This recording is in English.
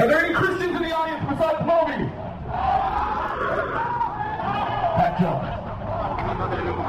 Are there any Christians in the audience besides Moby? Pat Jones.